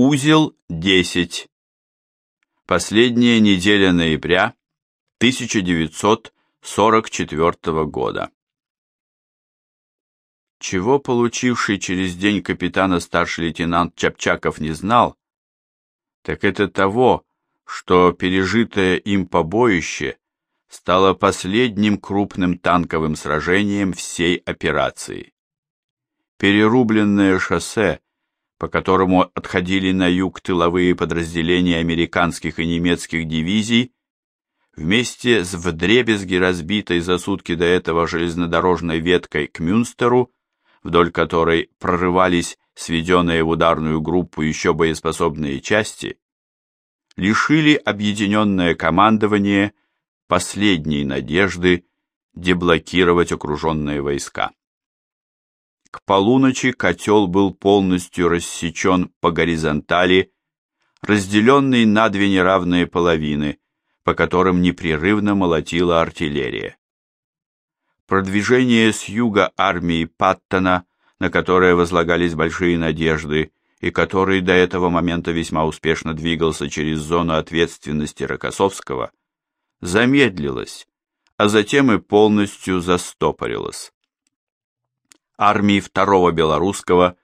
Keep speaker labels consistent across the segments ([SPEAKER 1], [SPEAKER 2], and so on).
[SPEAKER 1] Узел 10. Последняя неделя ноября 1944 года. Чего получивший через день капитана старший лейтенант Чапчаков не знал, так это того, что пережитое им побоище стало последним крупным танковым сражением всей операции. Перерубленное шоссе, по которому отходили на юг тыловые подразделения американских и немецких дивизий, вместе с вдребезги разбитой за сутки до этого железнодорожной веткой к Мюнстеру, вдоль которой прорывались сведенные в ударную группу еще боеспособные части, лишили объединенное командование последней надежды деблокировать окруженные войска. К полуночи котел был полностью рассечен по горизонтали, разделенный на две неравные половины, по которым непрерывно молотила артиллерия. Продвижение с юга армии Паттона, на которое возлагались большие надежды, и который до этого момента весьма успешно двигался через зону ответственности Рокоссовского, замедлилось, а затем и полностью застопорилось. Армии второго белорусского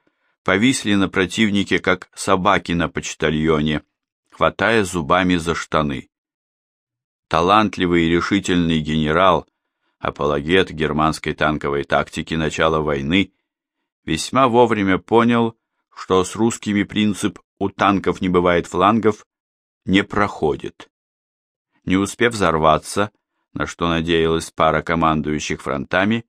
[SPEAKER 1] повисли на противнике, как собаки на почтальоне, хватая зубами за штаны. Талантливый и решительный генерал, апологет германской танковой тактики начала войны, весьма вовремя понял, что с русскими принцип «у танков не бывает флангов» не проходит. Не успев взорваться, на что надеялась пара командующих фронтами,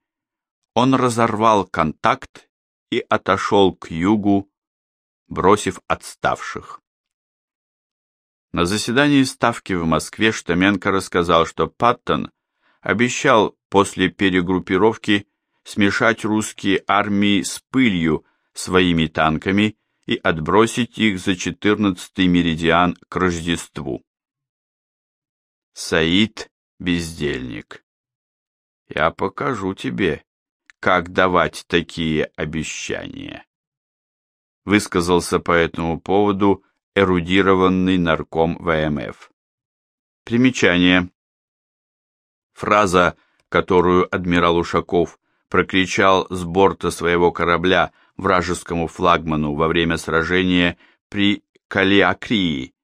[SPEAKER 1] он разорвал контакт и отошел к югу, бросив отставших. На заседании Ставки в Москве Штаменко рассказал, что Паттон обещал после перегруппировки смешать русские армии с пылью своими танками и отбросить их за 14-й меридиан к Рождеству. Саид – бездельник. Я покажу тебе, как давать такие обещания. Высказался по этому поводу эрудированный нарком ВМФ. Примечание. Фраза, которую адмирал Ушаков прокричал с борта своего корабля вражескому флагману во время сражения при Калиакрии,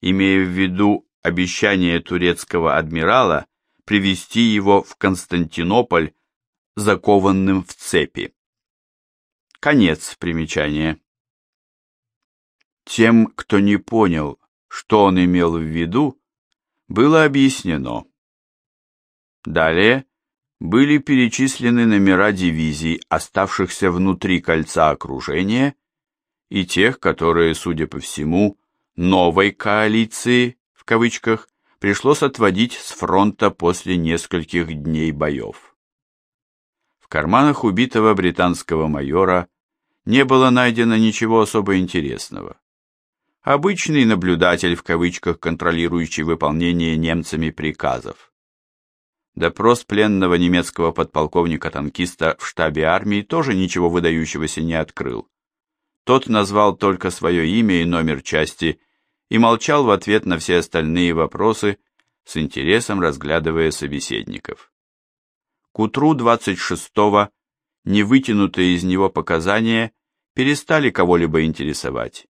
[SPEAKER 1] имея в виду обещание турецкого адмирала привести его в Константинополь закованным в цепи. Конец примечания. Тем, кто не понял, что он имел в виду, было объяснено. Далее были перечислены номера дивизий, оставшихся внутри кольца окружения, и тех, которые, судя по всему, новой коалиции, в кавычках, пришлось отводить с фронта после нескольких дней боев. Карманах убитого британского майора не было найдено ничего особо интересного. Обычный наблюдатель, в кавычках, контролирующий выполнение немцами приказов. Допрос пленного немецкого подполковника-танкиста в штабе армии тоже ничего выдающегося не открыл. Тот назвал только свое имя и номер части и молчал в ответ на все остальные вопросы, с интересом разглядывая собеседников. К утру 26-го невытянутые из него показания перестали кого-либо интересовать.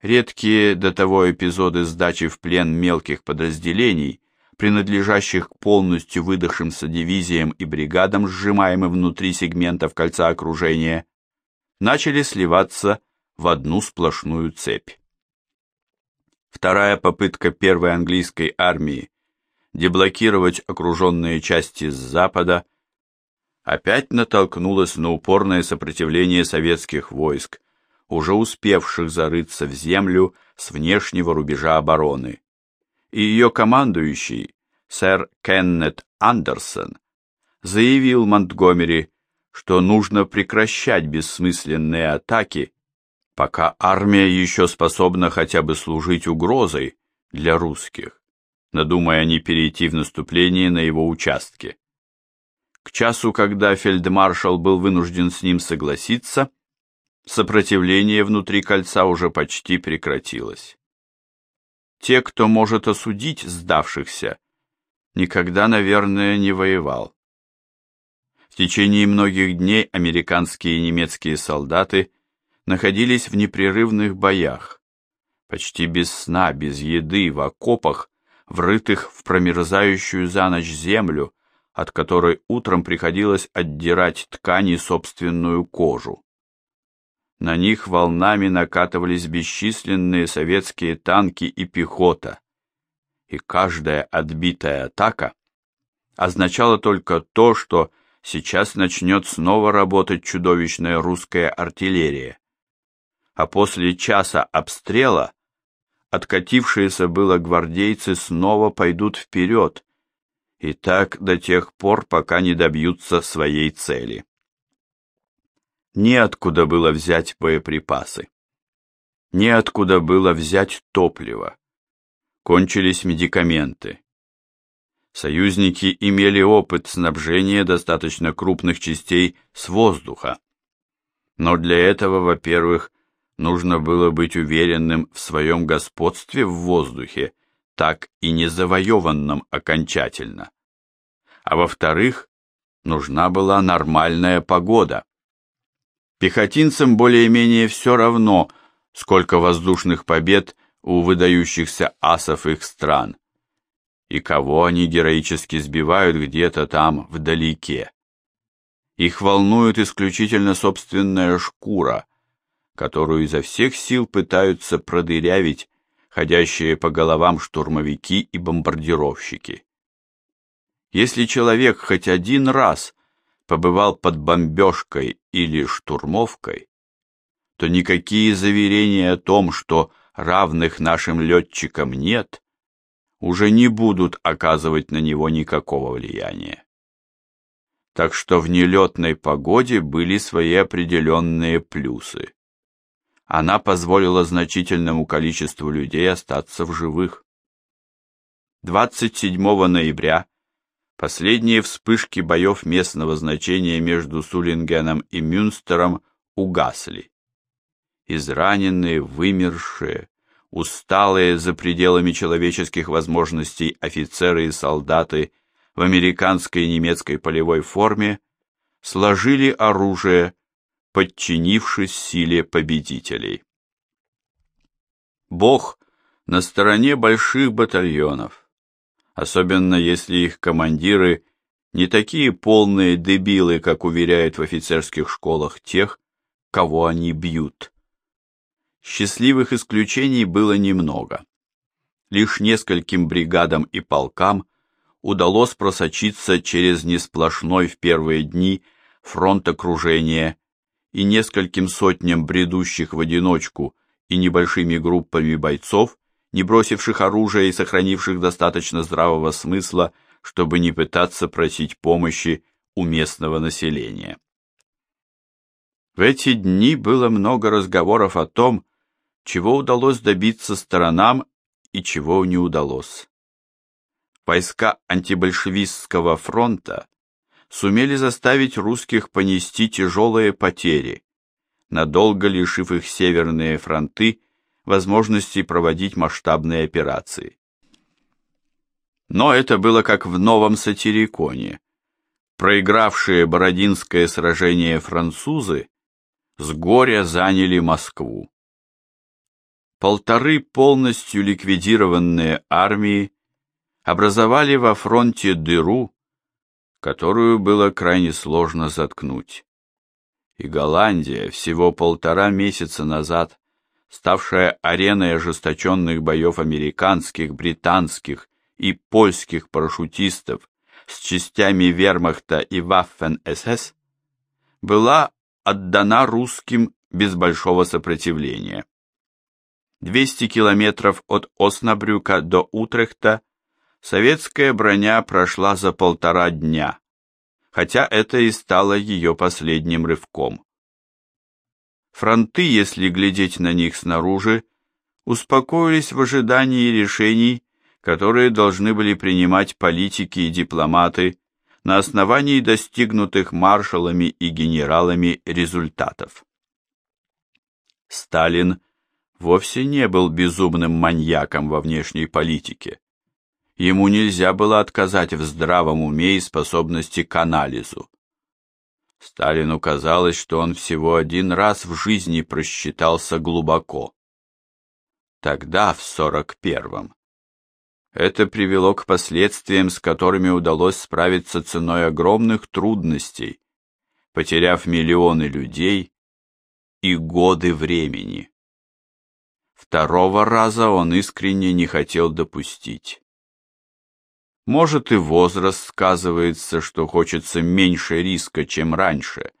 [SPEAKER 1] Редкие до того эпизоды сдачи в плен мелких подразделений – принадлежащих к полностью выдохшимся дивизиям и бригадам, сжимаемым внутри сегментов кольца окружения, начали сливаться в одну сплошную цепь. Вторая попытка первой английской армии деблокировать окруженные части с запада опять натолкнулась на упорное сопротивление советских войск, уже успевших зарыться в землю с внешнего рубежа обороны. И ее командующий, сэр Кеннет Андерсон, заявил Монтгомери, что нужно прекращать бессмысленные атаки, пока армия еще способна хотя бы служить угрозой для русских, надумая не перейти в наступление на его участке. К часу, когда фельдмаршал был вынужден с ним согласиться, Сопротивление внутри кольца уже почти прекратилось. Те, кто может осудить сдавшихся, никогда, наверное, не воевал. В течение многих дней американские и немецкие солдаты находились в непрерывных боях, почти без сна, без еды, в окопах, врытых в промерзающую за ночь землю, от которой утром приходилось отдирать ткани собственную кожу. На них волнами накатывались бесчисленные советские танки и пехота, и каждая отбитая атака означала только то, что сейчас начнет снова работать чудовищная русская артиллерия. А после часа обстрела откатившиеся было гвардейцы снова пойдут вперед, и так до тех пор, пока не добьются своей цели. Неоткуда было взять боеприпасы. Неоткуда было взять топливо. Кончились медикаменты. Союзники имели опыт снабжения достаточно крупных частей с воздуха. Но для этого, во-первых, нужно было быть уверенным в своем господстве в воздухе, так и не завоеванном окончательно. А во-вторых, нужна была нормальная погода. Пехотинцам более-менее все равно, сколько воздушных побед у выдающихся асов их стран, и кого они героически сбивают где-то там вдалеке. Их волнует исключительно собственная шкура, которую изо всех сил пытаются продырявить ходящие по головам штурмовики и бомбардировщики. Если человек хоть один раз побывал под бомбежкой или штурмовкой, то никакие заверения о том, что равных нашим летчикам нет, уже не будут оказывать на него никакого влияния. Так что в нелетной погоде были свои определенные плюсы. Она позволила значительному количеству людей остаться в живых. 27 ноября Последние вспышки боев местного значения между Сулингеном и Мюнстером угасли. Израненные, вымершие, усталые за пределами человеческих возможностей офицеры и солдаты в американской и немецкой полевой форме сложили оружие, подчинившись силе победителей. Бог на стороне больших батальонов особенно если их командиры не такие полные дебилы, как уверяют в офицерских школах тех, кого они бьют. Счастливых исключений было немного. Лишь нескольким бригадам и полкам удалось просочиться через несплошной в первые дни фронт окружения и нескольким сотням бредущих в одиночку и небольшими группами бойцов не бросивших оружие и сохранивших достаточно здравого смысла, чтобы не пытаться просить помощи у местного населения. В эти дни было много разговоров о том, чего удалось добиться сторонам и чего не удалось. Войска антибольшевистского фронта сумели заставить русских понести тяжелые потери, надолго лишив их северные фронты возможности проводить масштабные операции. Но это было как в новом сатириконе. Проигравшие Бородинское сражение французы с горя заняли Москву. Полторы полностью ликвидированные армии образовали во фронте дыру, которую было крайне сложно заткнуть. И Голландия всего полтора месяца назад ставшая ареной ожесточенных боев американских, британских и польских парашютистов с частями вермахта и Waffen-СС, была отдана русским без большого сопротивления. 200 километров от Оснабрюка до Утрехта советская броня прошла за полтора дня, хотя это и стало ее последним рывком. Фронты, если глядеть на них снаружи, успокоились в ожидании решений, которые должны были принимать политики и дипломаты на основании достигнутых маршалами и генералами результатов. Сталин вовсе не был безумным маньяком во внешней политике. Ему нельзя было отказать в здравом уме и способности к анализу. Сталину казалось, что он всего один раз в жизни просчитался глубоко. Тогда, в сорок первом. Это привело к последствиям, с которыми удалось справиться ценой огромных трудностей, потеряв миллионы людей и годы времени. Второго раза он искренне не хотел допустить. Может и возраст сказывается, что хочется меньше риска, чем раньше,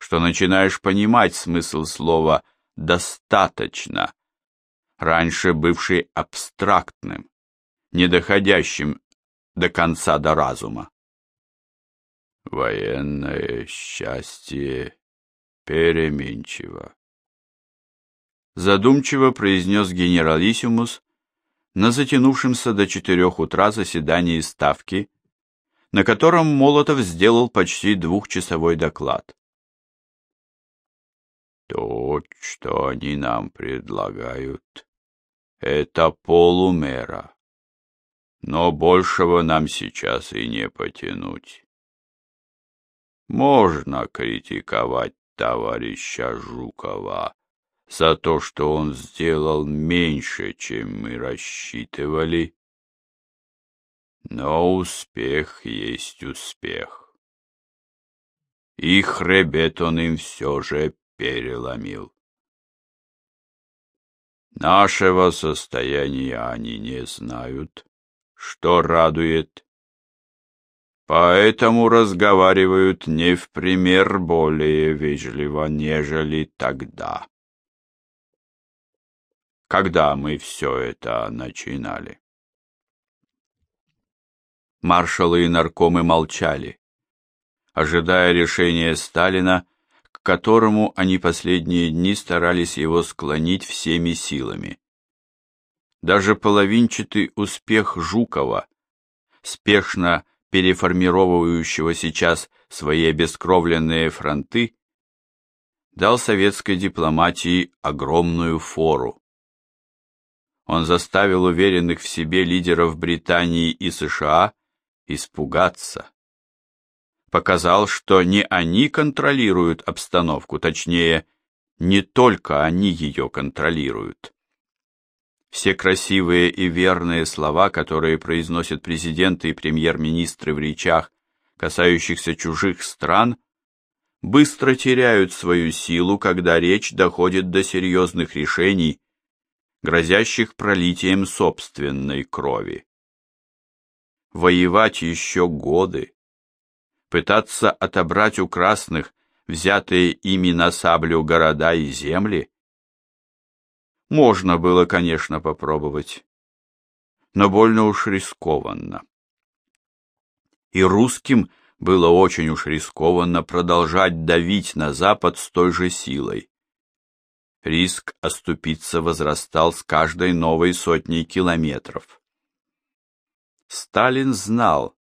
[SPEAKER 1] что начинаешь понимать смысл слова «достаточно», раньше бывший абстрактным, не доходящим до конца до разума. Военное счастье переменчиво. Задумчиво произнес генералиссимус на затянувшемся до четырех утра заседании Ставки, на котором Молотов сделал почти двухчасовой доклад. То, что они нам предлагают, это полумера, но большего нам сейчас и не потянуть. Можно критиковать товарища Жукова за то, что он сделал меньше, чем мы рассчитывали. Но успех есть успех. И хребет он им все же переломил. Нашего состояния они не знают, что радует. Поэтому разговаривают не в пример более вежливо, нежели тогда когда мы все это начинали. Маршалы и наркомы молчали, ожидая решения Сталина, к которому они последние дни старались его склонить всеми силами. Даже половинчатый успех Жукова, спешно переформировывающего сейчас свои обескровленные фронты, дал советской дипломатии огромную фору. Он заставил уверенных в себе лидеров Британии и США испугаться. Показал, что не они контролируют обстановку, точнее, не только они ее контролируют. Все красивые и верные слова, которые произносят президенты и премьер-министры в речах, касающихся чужих стран, быстро теряют свою силу, когда речь доходит до серьезных решений, грозящих пролитием собственной крови. Воевать еще годы, пытаться отобрать у красных взятые ими на саблю города и земли? Можно было, конечно, попробовать, но больно уж рискованно. И русским было очень уж рискованно продолжать давить на Запад с той же силой. Риск оступиться возрастал с каждой новой сотней километров. Сталин знал,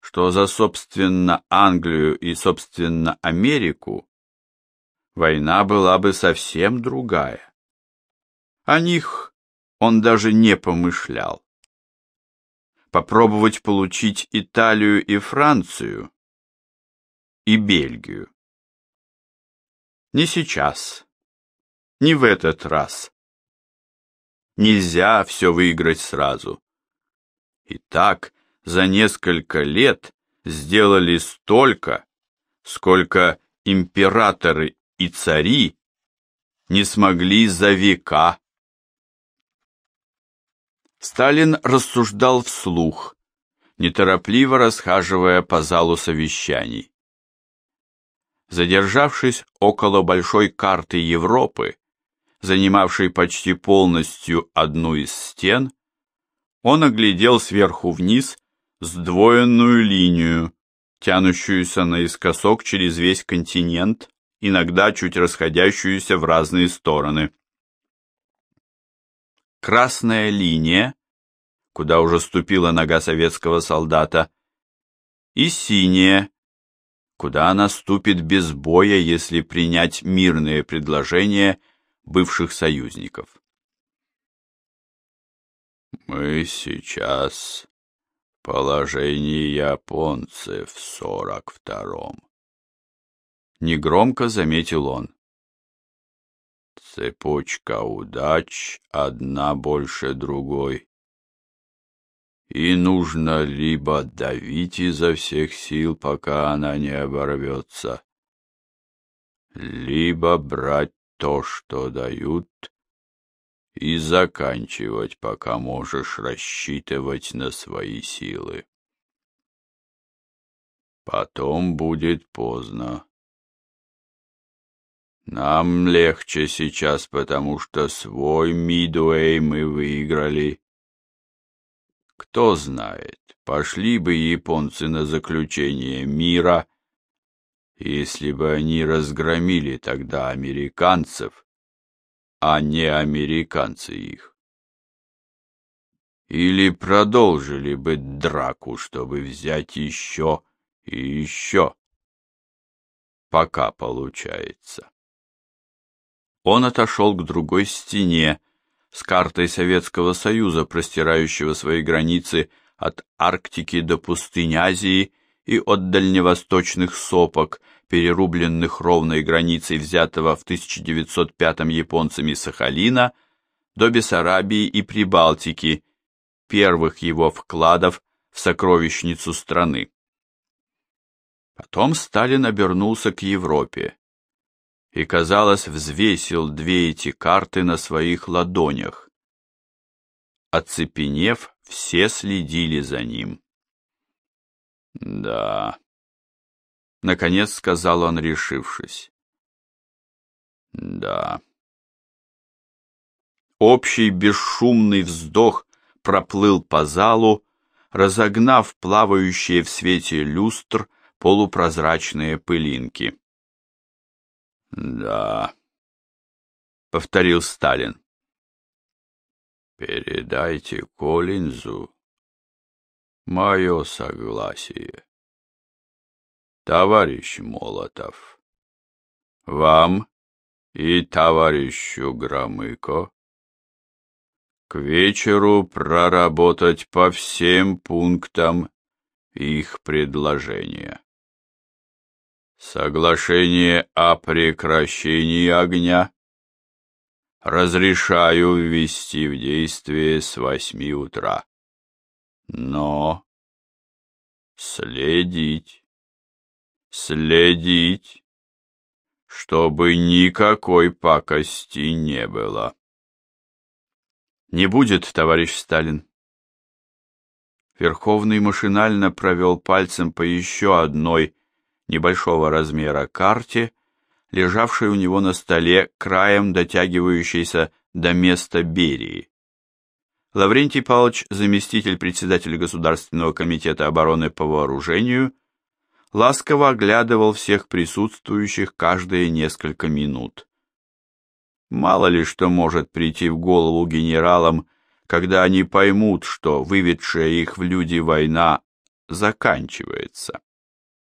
[SPEAKER 1] что за, собственно, Англию и, собственно, Америку война была бы совсем другая. О них он даже не помышлял. Попробовать получить Италию и Францию и Бельгию. Не сейчас не в этот раз. Нельзя все выиграть сразу. И так за несколько лет сделали столько, сколько императоры и цари не смогли за века. Сталин рассуждал вслух, неторопливо расхаживая по залу совещаний. Задержавшись около большой карты Европы, занимавший почти полностью одну из стен, он оглядел сверху вниз сдвоенную линию, тянущуюся наискосок через весь континент, иногда чуть расходящуюся в разные стороны. Красная линия, куда уже ступила нога советского солдата, и синяя, куда она ступит без боя, если принять мирные предложения бывших союзников. «Мы сейчас в положении японцев в сорок втором», — негромко заметил он. «Цепочка удач одна больше другой» и нужно либо давить изо всех сил, пока она не оборвется, либо брать то, что дают, и заканчивать, пока можешь рассчитывать на свои силы. Потом будет поздно. Нам легче сейчас, потому что свой Мидуэй мы выиграли, кто знает, пошли бы японцы на заключение мира, если бы они разгромили тогда американцев, а не американцы их. Или продолжили бы драку, чтобы взять еще и еще, пока получается. Он отошел к другой стене, с картой Советского Союза, простирающего свои границы от Арктики до пустынь Азии и от дальневосточных сопок, перерубленных ровной границей взятого в 1905 японцами Сахалина, до Бессарабии и Прибалтики, первых его вкладов в сокровищницу страны. Потом Сталин обернулся к Европе и, казалось, взвесил две эти карты на своих ладонях. Оцепенев, все следили за ним. «Да», — наконец сказал он, решившись. «Да». Общий бесшумный вздох проплыл по залу, разогнав плавающие в свете люстр полупрозрачные пылинки. Да, повторил Сталин. Передайте Коллинзу мое согласие. Товарищ Молотов, вам и товарищу Громыко к вечеру проработать по всем пунктам их предложения. Соглашение о прекращении огня разрешаю ввести в действие с восьми утра. Но следить, следить, чтобы никакой пакости не было.
[SPEAKER 2] Не будет, товарищ Сталин. Верховный машинально провел пальцем по еще одной небольшого размера карте, лежавшей у него на столе, краем дотягивающейся до места Берии. Лаврентий Павлович, заместитель председателя Государственного комитета обороны по вооружению, ласково оглядывал всех присутствующих каждые несколько минут. Мало ли что может прийти в голову генералам, когда они поймут, что выведшая их в люди война заканчивается.